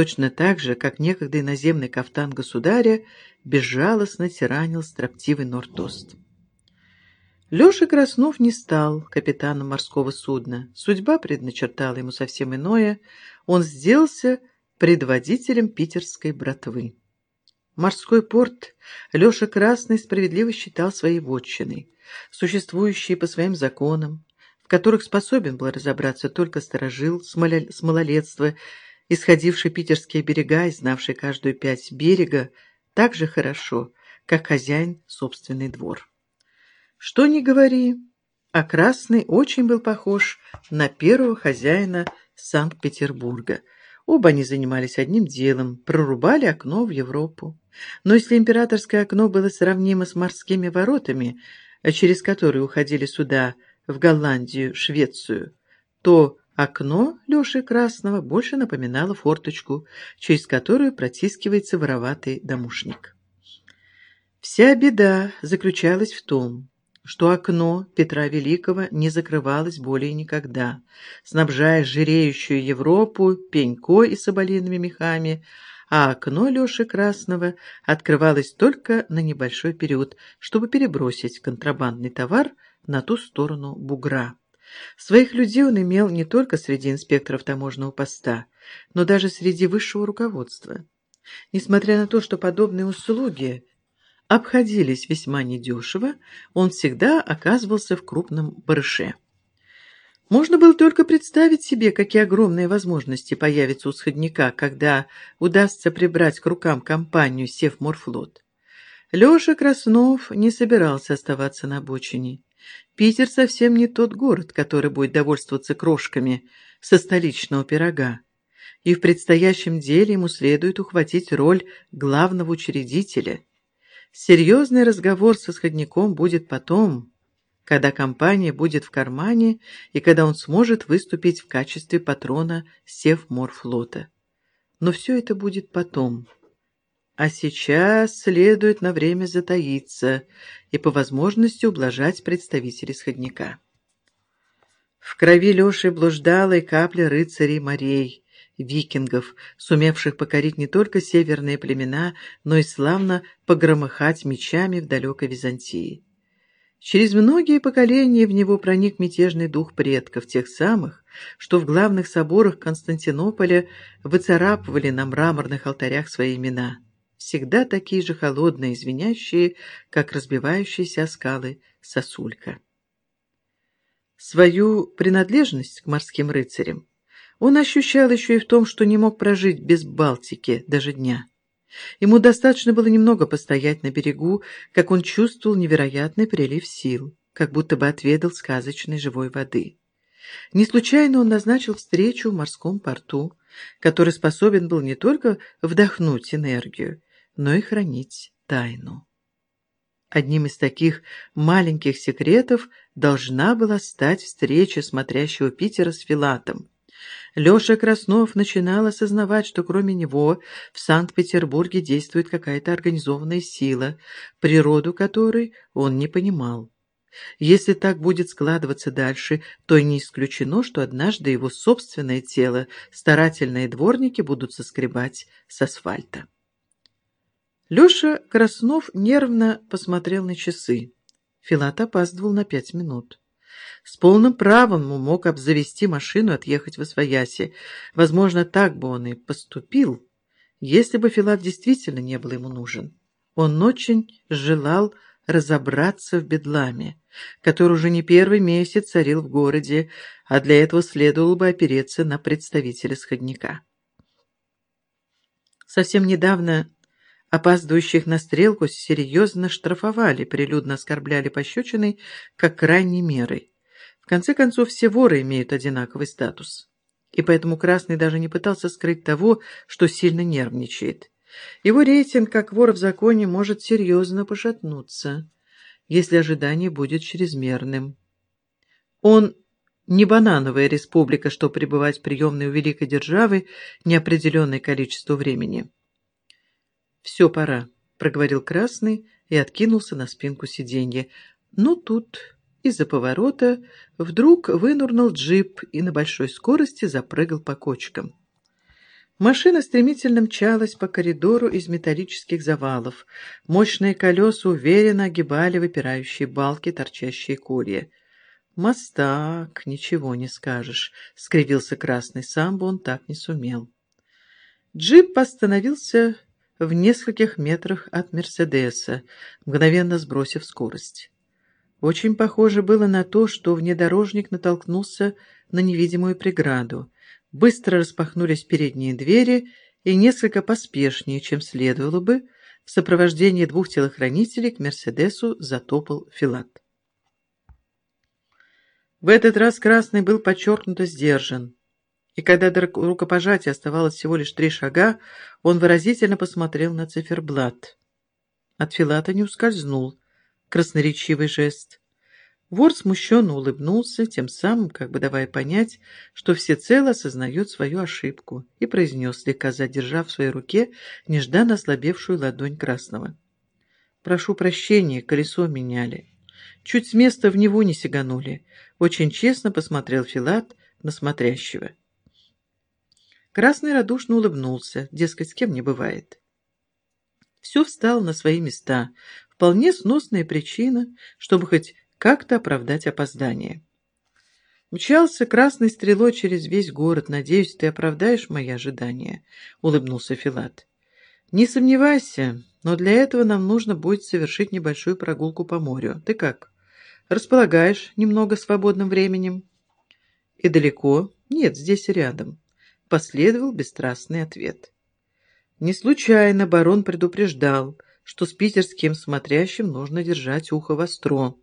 точно так же, как некогда иноземный кафтан государя безжалостно тиранил строптивый Нортост. Леша Краснов не стал капитаном морского судна. Судьба предначертала ему совсем иное. Он сделался предводителем питерской братвы. Морской порт Леша Красный справедливо считал своей вотчиной, существующей по своим законам, в которых способен был разобраться только сторожил с малолетства, исходивший питерские берега и знавший каждую пять берега так же хорошо, как хозяин собственный двор. Что ни говори, а Красный очень был похож на первого хозяина Санкт-Петербурга. Оба они занимались одним делом – прорубали окно в Европу. Но если императорское окно было сравнимо с морскими воротами, через которые уходили сюда в Голландию, Швецию, то окно Леши Красного больше напоминало форточку, через которую протискивается вороватый домушник. Вся беда заключалась в том, что окно Петра Великого не закрывалось более никогда, снабжая жиреющую Европу пенькой и соболиными мехами, а окно Леши Красного открывалось только на небольшой период, чтобы перебросить контрабандный товар на ту сторону бугра. Своих людей он имел не только среди инспекторов таможенного поста, но даже среди высшего руководства. Несмотря на то, что подобные услуги обходились весьма недешево, он всегда оказывался в крупном барыше. Можно было только представить себе, какие огромные возможности появятся у сходника, когда удастся прибрать к рукам компанию Севморфлот. Леша Краснов не собирался оставаться на обочине. Питер совсем не тот город, который будет довольствоваться крошками со столичного пирога. И в предстоящем деле ему следует ухватить роль главного учредителя – Серьезный разговор со сходником будет потом, когда компания будет в кармане и когда он сможет выступить в качестве патрона Севморфлота. Но все это будет потом. А сейчас следует на время затаиться и по возможности ублажать представителей сходника. В крови Леши блуждала и капля рыцарей морей, викингов, сумевших покорить не только северные племена, но и славно погромыхать мечами в далекой Византии. Через многие поколения в него проник мятежный дух предков, тех самых, что в главных соборах Константинополя выцарапывали на мраморных алтарях свои имена, всегда такие же холодные, звенящие, как разбивающиеся скалы сосулька. Свою принадлежность к морским рыцарям он ощущал еще и в том, что не мог прожить без Балтики даже дня. Ему достаточно было немного постоять на берегу, как он чувствовал невероятный прилив сил, как будто бы отведал сказочной живой воды. Не случайно он назначил встречу в морском порту, который способен был не только вдохнуть энергию, но и хранить тайну. Одним из таких маленьких секретов должна была стать встреча смотрящего Питера с Филатом, Леша Краснов начинал осознавать, что кроме него в Санкт-Петербурге действует какая-то организованная сила, природу которой он не понимал. Если так будет складываться дальше, то не исключено, что однажды его собственное тело старательные дворники будут соскребать с асфальта. Леша Краснов нервно посмотрел на часы. Филат опаздывал на пять минут. С полным правом он мог обзавести машину и отъехать в Освояси. Возможно, так бы он и поступил, если бы Филат действительно не был ему нужен. Он очень желал разобраться в бедламе, который уже не первый месяц царил в городе, а для этого следовало бы опереться на представителя сходника. Совсем недавно опаздывающих на стрелку серьезно штрафовали, прилюдно оскорбляли пощечиной, как крайней мерой конце концов, все воры имеют одинаковый статус. И поэтому Красный даже не пытался скрыть того, что сильно нервничает. Его рейтинг, как вор в законе, может серьезно пошатнуться, если ожидание будет чрезмерным. Он не банановая республика, что пребывать в приемной у великой державы неопределенное количество времени. «Все, пора», — проговорил Красный и откинулся на спинку сиденья. «Ну, тут из-за поворота вдруг вынурнул джип и на большой скорости запрыгал по кочкам. Машина стремительно мчалась по коридору из металлических завалов. Мощные колеса уверенно огибали выпирающие балки, торчащие колья. «Мостак, ничего не скажешь», — скривился красный, сам бы он так не сумел. Джип остановился в нескольких метрах от «Мерседеса», мгновенно сбросив скорость. Очень похоже было на то, что внедорожник натолкнулся на невидимую преграду. Быстро распахнулись передние двери, и несколько поспешнее, чем следовало бы, в сопровождении двух телохранителей к «Мерседесу» затопал Филат. В этот раз Красный был подчеркнуто сдержан, и когда до рукопожатия оставалось всего лишь три шага, он выразительно посмотрел на циферблат. От Филата не ускользнул красноречивый жест. Вор смущенно улыбнулся, тем самым как бы давая понять, что всецело осознает свою ошибку, и произнес, слегка задержав в своей руке нежданно ослабевшую ладонь Красного. «Прошу прощения, колесо меняли. Чуть с места в него не сиганули. Очень честно посмотрел Филат на смотрящего. Красный радушно улыбнулся, дескать, с кем не бывает. Все встало на свои места. Вполне сносная причина, чтобы хоть как-то оправдать опоздание. Мчался красной стрелой через весь город. Надеюсь, ты оправдаешь мои ожидания, — улыбнулся Филат. Не сомневайся, но для этого нам нужно будет совершить небольшую прогулку по морю. Ты как? Располагаешь немного свободным временем? И далеко? Нет, здесь рядом. Последовал бесстрастный ответ. Не случайно барон предупреждал, что с питерским смотрящим нужно держать ухо востро.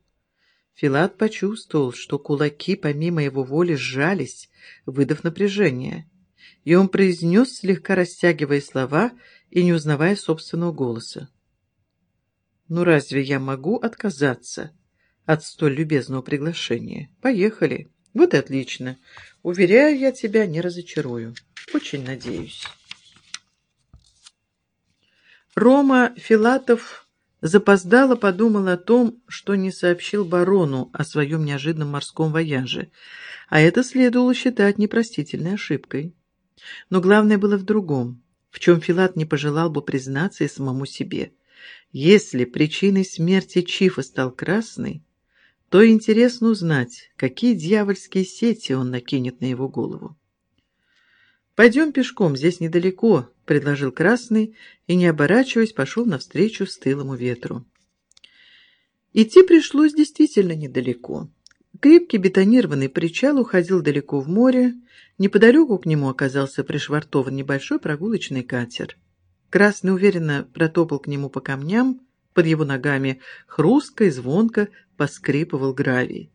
Филат почувствовал, что кулаки помимо его воли сжались, выдав напряжение. И он произнес, слегка растягивая слова и не узнавая собственного голоса. «Ну разве я могу отказаться от столь любезного приглашения? Поехали. Вот и отлично. Уверяю, я тебя не разочарую. Очень надеюсь». Рома Филатов запоздало подумал о том, что не сообщил барону о своем неожиданном морском вояже, а это следовало считать непростительной ошибкой. Но главное было в другом в чем Филат не пожелал бы признаться и самому себе. Если причиной смерти Чифа стал Красный, то интересно узнать, какие дьявольские сети он накинет на его голову. «Пойдем пешком, здесь недалеко», — предложил Красный и, не оборачиваясь, пошел навстречу стылому ветру. Идти пришлось действительно недалеко. Крепкий бетонированный причал уходил далеко в море, неподалеку к нему оказался пришвартован небольшой прогулочный катер. Красный уверенно протопал к нему по камням, под его ногами хрустко и звонко поскрипывал гравий.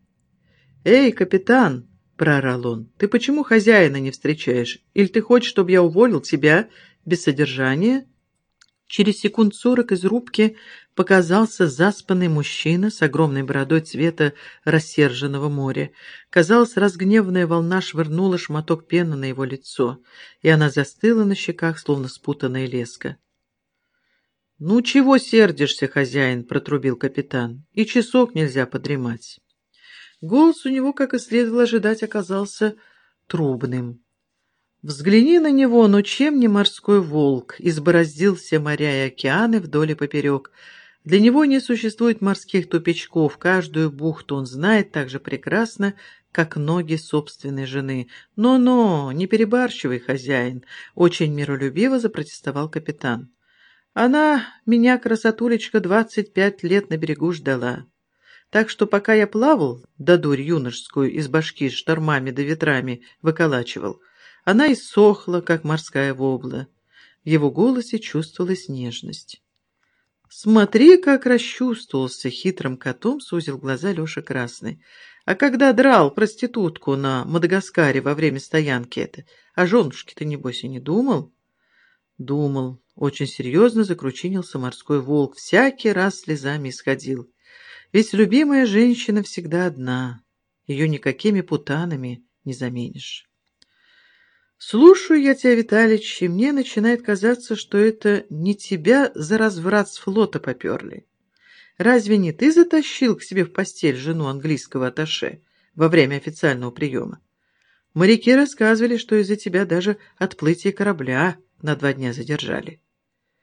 «Эй, капитан!» — проорал он. «Ты почему хозяина не встречаешь? Или ты хочешь, чтобы я уволил тебя без содержания?» Через секунд сорок из рубки показался заспанный мужчина с огромной бородой цвета рассерженного моря. Казалось, разгневанная волна швырнула шматок пены на его лицо, и она застыла на щеках, словно спутанная леска. «Ну, чего сердишься, хозяин?» — протрубил капитан. «И часок нельзя подремать». Голос у него, как и следовало ожидать, оказался трубным. Взгляни на него, но чем не морской волк, избороздил все моря и океаны вдоль и поперек. Для него не существует морских тупичков, каждую бухту он знает так же прекрасно, как ноги собственной жены. «Но-но, не перебарщивай, хозяин!» — очень миролюбиво запротестовал капитан. «Она меня, красотулечка, двадцать пять лет на берегу ждала. Так что пока я плавал, да дурь юношескую из башки штормами да ветрами выколачивал, — она иссохла, как морская вобла. В его голосе чувствовалась нежность. «Смотри, как расчувствовался хитрым котом», — сузил глаза Леша Красный. «А когда драл проститутку на Мадагаскаре во время стоянки это, о женушке ты, небось, и не думал?» «Думал». Очень серьезно закручинился морской волк, всякий раз слезами исходил. «Ведь любимая женщина всегда одна, ее никакими путанами не заменишь». Слушаю я тебя, Виталич, и мне начинает казаться, что это не тебя за разврат с флота поперли. Разве не ты затащил к себе в постель жену английского аташе во время официального приема? Моряки рассказывали, что из-за тебя даже отплытие корабля на два дня задержали.